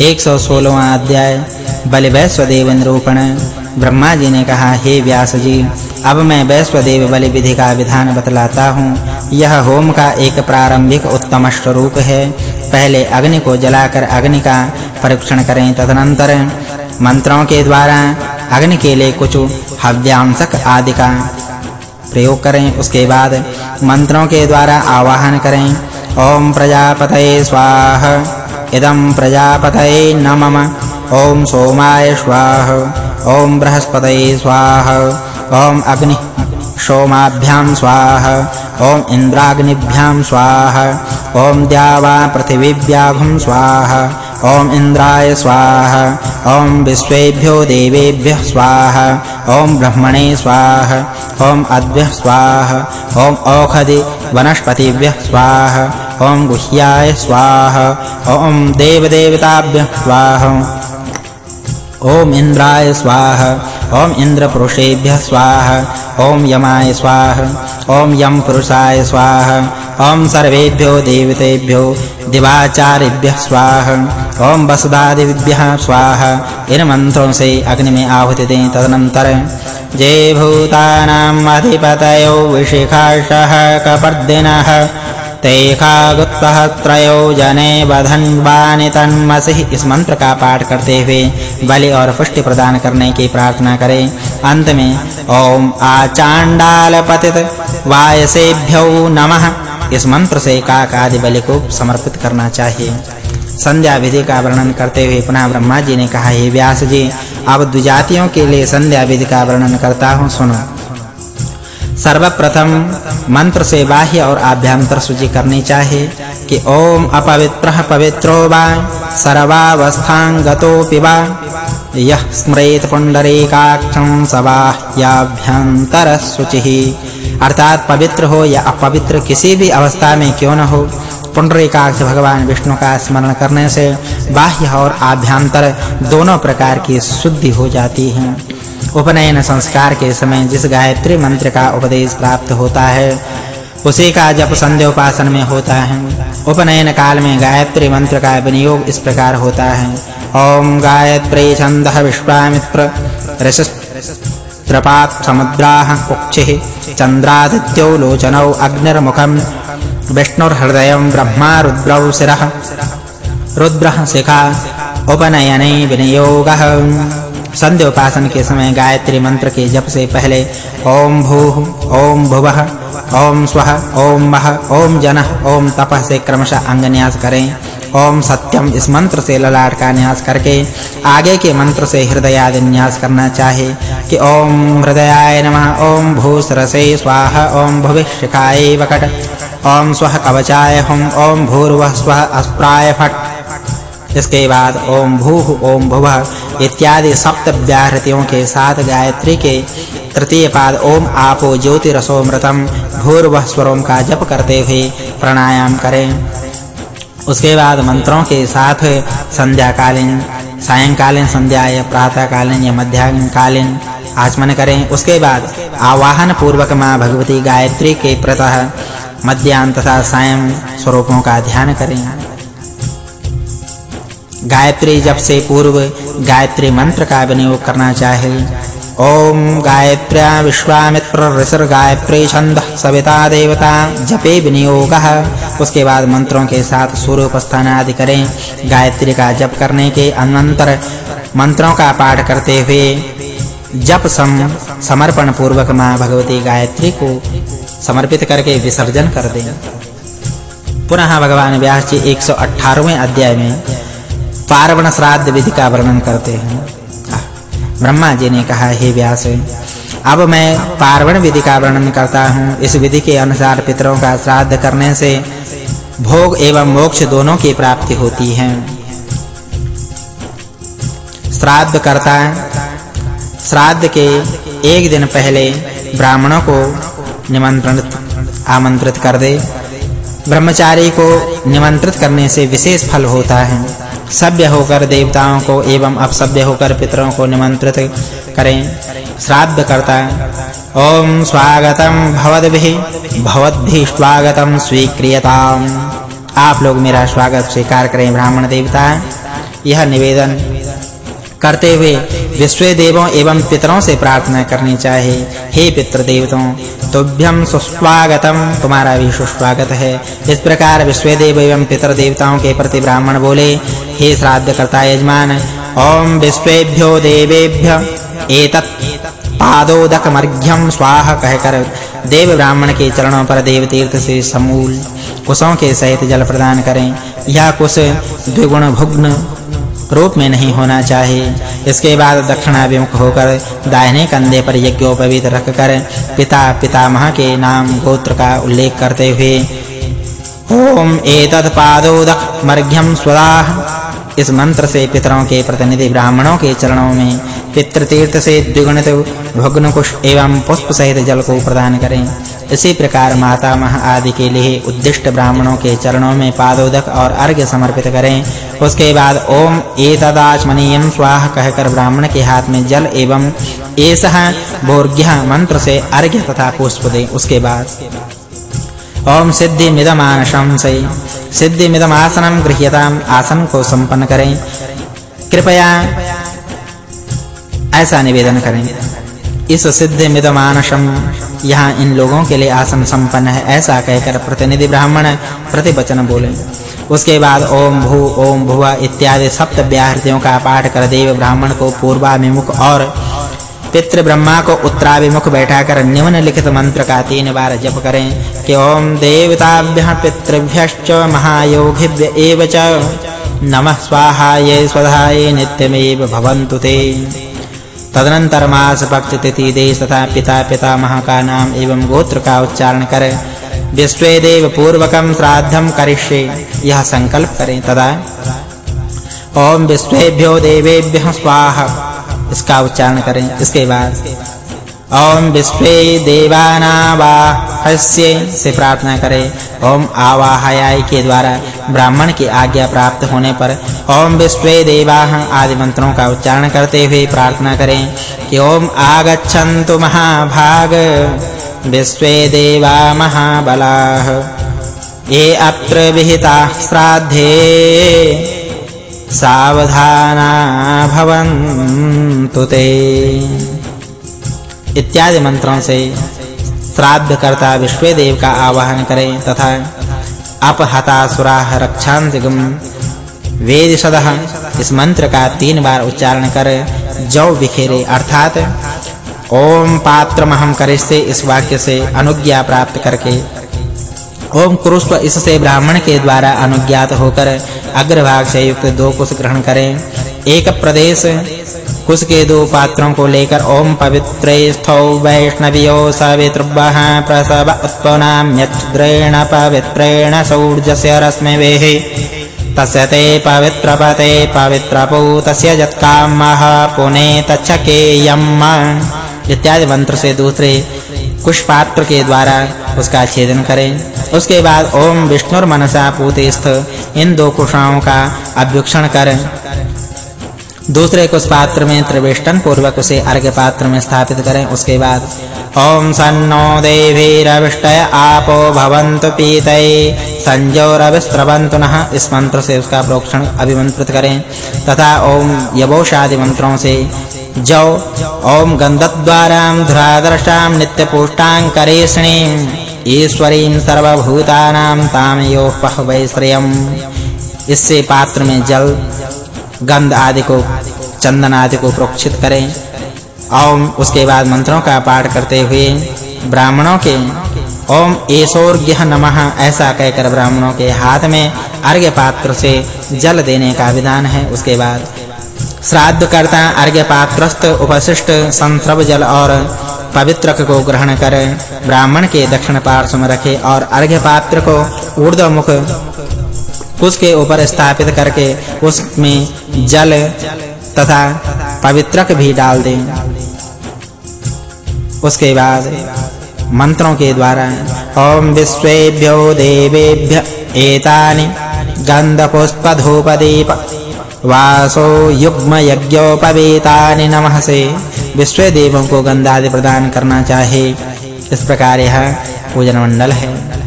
116वां अध्याय बलि वैश्वदेव निरूपण ब्रह्मा जी ने कहा, हे व्यास जी अब मैं वैश्वदेव बलि विधि का विधान बतलाता हूँ। यह होम का एक प्रारंभिक उत्तम स्वरूप है। पहले अग्नि को जलाकर अग्नि का परीक्षण करें तदनंतर मंत्रों के द्वारा अग्नि के लिए कुछ हव्यांशक आदि का प्रयोग करें। उसके बाद मंत्रों के द्वारा आवाहन करें। ओम प्रजापतये स्वाहा। इदं प्रजापतये नमः ओम सोमाय स्वाहा बृहस्पतये स्वाहा अग्नि सोमाभ्यां स्वाहा ओम इन्द्राग्निभ्यां स्वाहा ओम द्यावा पृथिवीभ्याघुं स्वाहा ओम इन्द्राय स्वाहा ओम विश्वेभ्यो देवेभ्यः स्वाहा ओम ब्रह्मणे स्वाहा ओम अद्भ्यः स्वाहा ओम औषधि वनस्पतिभ्यः स्वाहा ओम गुह्याय स्वाहा ओम देवदेवताभ्यः स्वाहा। ओम इंद्राय स्वाहा। ओम इंद्रपुरुषेभ्यः स्वाहा। ओम यमाय स्वाहा। ओम यम पुरुषाय स्वाहा। ओम सर्वेभ्यो देवतेभ्यो दिवाचार्यभ्यः स्वाहा। ओम वसुदादिभ्यः स्वाहा। इन मंत्रों से अग्नि में आहुति दें तदनंतर। जय भूतानां अधिपतयो विशिखाशः कपर्दिनः। तेखागुत्सहस्त्रयो जने बधन्वानि तन्मसि इस मंत्र का पाठ करते हुए बलि और पुष्टि प्रदान करने की प्रार्थना करें। अंत में, ओम आचांडाल पतित वायसेभ्यो नमः। इस मंत्र से काक आदि बलि को समर्पित करना चाहिए। संध्या विधि का वर्णन करते हुए पुनः ब्रह्मा जी ने कहा, हे व्यास जी, अब द्विजातियों के लिए संध्या विधि का वर्णन करता हूँ, सुनो। सर्वप्रथम मंत्र से बाह्य और आभ्यंतर शुचि करनी चाहिए कि ओम अपवित्रः पवित्रो वा सर्वावस्थां गतोऽपि वा। यः स्मरेत पुंडरीकाक्षं सबाह्याभ्यंतर अर्थात पवित्र हो या अपवित्र किसी भी अवस्था में क्यों न हो पुंडरीकाक्ष भगवान विष्णु का स्मरण करने से बाह्य और आभ्यंतर दोनों प्रकार की शुद्धि हो जाती है। उपनयन संस्कार के समय जिस गायत्री मंत्र का उपदेश प्राप्त होता है, उसी का जप संध्योपासन में होता है। उपनयन काल में गायत्री मंत्र का विनियोग इस प्रकार होता है। ओम गायत्री छंदः विश्वामित्र ऋषस्त्रपात् समुद्राः कुक्षिः, चन्द्रादित्यो लोचनौ अग्निर्मुखम्, विष्णुर्हृदयं ब्रह्मा रुद्रौ शिरः। रुद्रः शिखा, उपनयने विनियोगः। संध्या उपासन के समय गायत्री मंत्र के जप से पहले ओम भूः, ओम भुवः, ओम स्वः, ओम मह ओम जनः, ओम तपः से क्रमशः अंग न्यास करें। ओम सत्यम इस मंत्र से ललाट का न्यास करके आगे के मंत्र से हृदय आदि न्यास करना चाहिए कि ओम हृदयाय नमः, ओम भूसरसे स्वाहा, ओम भुविशिखाय वकट, ओम स्वः कवचाय हम ओम भूर्वः स्वः अस्प्राय फट। इसके बाद ओम भूः, ओम भुवः इत्यादि सप्त व्याहृतियों के साथ गायत्री के तृतीय पाद ओम आपो ज्योतिरसोमृतम भूर्वः स्वरों का जप करते हुए प्राणायाम करें। उसके बाद मंत्रों के साथ संध्याकालीन, सायंकालीन संध्या या प्रातःकालीन या मध्याह्नकालीन आचमन करें। उसके बाद आवाहन पूर्वक माँ भगवती गायत्री के प्रतः मध्याह्न तथा सायं स्वरूपों का ध्यान करें। गायत्री जप से पूर्व गायत्री मंत्र का विनियोग करना चाहिए ओम गायत्र्या विश्वामित्र ऋषर गायत्री छंदः सविता देवता, जपे विनियोगः। उसके बाद मंत्रों के साथ सूर्योपस्थान आदि करें। गायत्री का जप करने के अनंतर मंत्रों का पाठ करते हुए जप सम समर्पण पूर्वक माँ भगवती गायत्री को समर्पित करके विसर्जन कर दें। पुनः भगवान व्यास जी 118वें अध्याय में पार्वण श्राद्ध विधि का वर्णन करते हैं। ब्रह्मा जी ने कहा, हे व्यास, अब मैं पार्वण विधि का वर्णन करता हूँ। इस विधि के अनुसार पितरों का श्राद्ध करने से भोग एवं मोक्ष दोनों की प्राप्ति होती है। श्राद्ध करता श्राद्ध के एक दिन पहले ब्राह्मणों को निमंत्रण, आमंत्रित कर दे। ब्रह्मचारी को निमंत्रित करने से विशेष फल होता है। सभ्य होकर देवताओं को एवं अपसभ्य होकर पितरों को निमंत्रित करें। श्राद्ध करता, ओम स्वागतम भवद्भिः भवद्भिः स्वागतम स्वीक्रियताम। आप लोग मेरा स्वागत स्वीकार करें, ब्राह्मण देवता। यह निवेदन करते हुए विश्व देवों एवं पितरों से प्रार्थना करनी चाहिए। हे पितृ देवताओं तुभ्यम सुस्वागतम। तुम्हारा भी सुस्वागत है। इस प्रकार विश्व देव एवं पितर देवताओं के प्रति ब्राह्मण बोले, हे श्राद्ध यजमान, ओम विश्वेभ्यो देवेभ्य। एतत् पादोदक मर्घ्यम स्वाहा कहकर देव ब्राह्मण के चरणों पर देव तीर्थ से समूल कुशों के सहित जल प्रदान करें। यह कुश द्विगुण भुग्न रूप में नहीं होना चाहिए। इसके बाद दक्षिणाभिमुख होकर दाहिने कंधे पर यज्ञोपवीत रखकर पिता पितामह के नाम गोत्र का उल्लेख करते हुए, ओम एतत् पादोदक मर्घ्यम स्वदाह। इस मंत्र से पितरों के प्रतिनिधि ब्राह्मणों के चरणों में पितृतीर्थ से द्विगुणित भग्न कुश एवं पुष्प सहित जल को प्रदान करें। इसी प्रकार माता मह आदि के लिए उद्दिष्ट ब्राह्मणों के चरणों में पादोदक और अर्घ्य समर्पित करें। उसके बाद ओम एतदाचमनीयम स्वाहा कहकर ब्राह्मण के हाथ में जल एवं एसह भोर्ग्यः मंत्र से अर्घ्य तथा पुष्प दें। उसके बाद ओम सिद्धि मिदमानशं से। सिद्धि मिदमासनम गृह्यताम आसन को संपन्न करें। कृपया ऐसा निवेदन करें इस सिद्ध मिदमानशम यहाँ इन लोगों के लिए आसन संपन्न है, ऐसा कहकर प्रतिनिधि ब्राह्मण प्रतिवचन बोले। उसके बाद ओम भू, ओम भुवा इत्यादि सप्त व्याहृतियों का पाठ कर देव ब्राह्मण को पूर्वाभिमुख और पितृ ब्रह्मा को उत्तराभिमुख बैठाकर निम्नलिखित मंत्र का तीन बार जप करें कि ओम देवताभ्यः पितृभ्यश्च महायोगिभ्य एव च। नमः स्वाहाय, स्वधाय, नित्यमेव भवन्तु ते। तदनंतर मास पक्ष तिथि देश तथा पिता पितामह का नाम एवं गोत्र का उच्चारण करें। विश्वे देव पूर्वकम श्राद्धम करिष्ये। यह संकल्प करें तदा। ओम विश्वेभ्यो देवेभ्यः स्वाहा। इसका उच्चारण करें। इसके बाद ओम विश्वे देवानावाहस्य से प्रार्थना करें। ओम आवाहयाय के द्वारा ब्राह्मण की आज्ञा प्राप्त होने पर ओम विश्वे देवाः आदि मंत्रों का उच्चारण करते हुए प्रार्थना करें कि ओम आगच्छन्तु महाभाग। विश्वे देवा महाबलाः। ये अत्र विहिता श्राद्धे। सावधाना भवन्तु ते। इत्यादि मंत्रों से श्राद्ध करता विश्वदेव का आवाहन करें तथा अपहतासुराः रक्षांतिगम वेद सदह इस मंत्र का तीन बार उच्चारण कर जौ बिखेरे अर्थात, ओम पात्रमहम करिष्ये इस वाक्य से अनुज्ञा प्राप्त करके। ओम कुरुस्व इससे ब्राह्मण के द्वारा अनुज्ञात होकर अग्रभाग से युक्त दो कुश ग्रहण करें। एक प्रदेश कुश के दो पात्रों को लेकर ओम पवित्रे स्थौ वैष्णवियो सवितृभः प्रसव उत्पन्नाम्यच्छद्रेण पवित्रेण सौर्जस्य रश्मिभिः तस्य ते पवित्रपते पवित्रपूतस्य जत्कामः पुने तच्छकेयम्। इत्यादि मंत्र से दूसरे कुश पात्र के द्वारा उसका छेदन करें। उसके बाद ओम विष्णुर्मनसा पूतिस्थ इन दो कुशाओं का अभ्युक्षण करें। दूसरे कुछ पात्र में त्रिवेष्टन पूर्वक उसे अर्घ्य पात्र में स्थापित करें। उसके बाद, ओम सन्नो देवीरविष्टय आपो भवन्तु पीतये संजोरविस्रवन्तु नः। इस मंत्र से उसका प्रोक्षण अभिमंत्रित करें। तथा ओम यवोषादि मंत्रों से, जौ, ओम गन्धद्वारां धुरादर्शां नित्यपुष्टाङ्करेषणीं ईश्वरीं सर्वभूतानां तां योः पहवै श्रियम्। इससे पात्र में जल गंध आदि को चंदन आदि को प्रोक्षित करें। ओम, उसके बाद मंत्रों का पाठ करते हुए ब्राह्मणों के, ओम एसोर्ग्यः नमः, ऐसा कहकर ब्राह्मणों के हाथ में अर्घ्य पात्र से जल देने का विधान है। उसके बाद श्राद्ध करता अर्घ्य पात्रस्थ उपशिष्ट, संस्रव जल और पवित्रक को ग्रहण कर ब्राह्मण के दक्षिण पार्श्व में रखे और अर्घ्य पात्र को ऊर्ध्वमुख उसके ऊपर स्थापित करके उसमें जल तथा पवित्रक भी डाल दें। उसके बाद मंत्रों के द्वारा, ओम विश्वेभ्यो देवेभ्य एतानि गंधपुष्पधूपदीप वासो युग्म यज्ञोपवीतानि नमः से विश्व देवों को गंधादि प्रदान करना चाहे। इस प्रकार यह पूजन मंडल है।